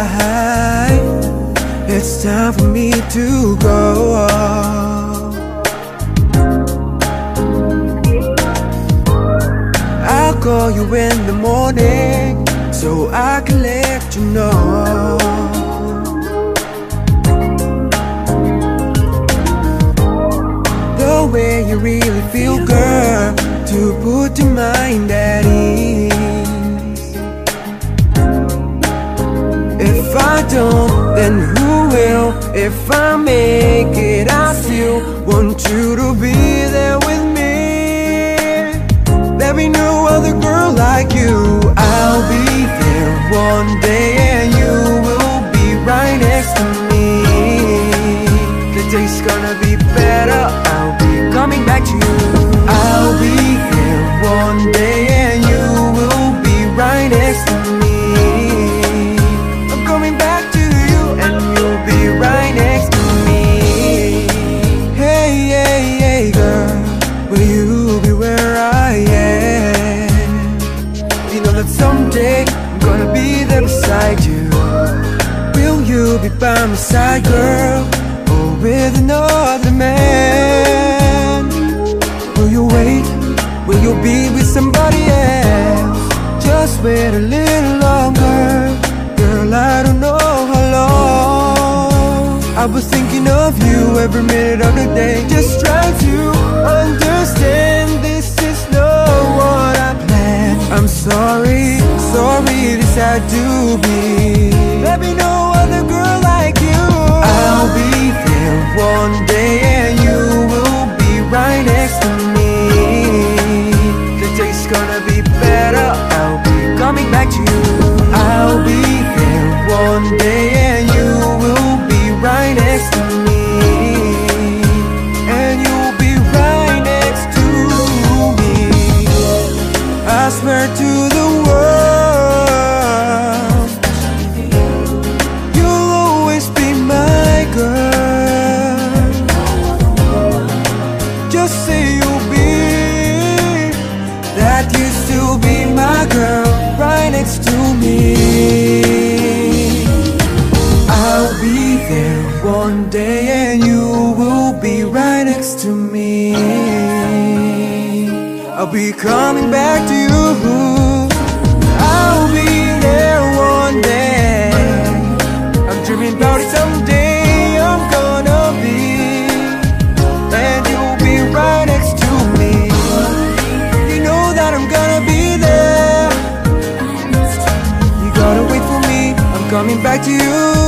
Goodbye. It's time for me to go. Call you in the morning so I can let you know. The way you really feel, girl, to put your mind at ease. If I don't, then who will? If I make it, I still want you to be there girl like you. Gonna be there beside you. Will you be by my side, girl, or with another man? Will you wait? Will you be with somebody else? Just wait a little longer, girl. I don't know how long. I was thinking of you every minute of the day. Just trying this had be. There be no other girl like you. I'll be there one day, and you will be right next to me. The day's gonna be better. I'll be coming back to you. I'll be there one day, day and you will be right next to me. I'll be coming back to you. I'll be there one day. I'm dreaming about it someday. I'm gonna be, and you'll be right next to me. You know that I'm gonna be there. You gotta wait for me. I'm coming back to you.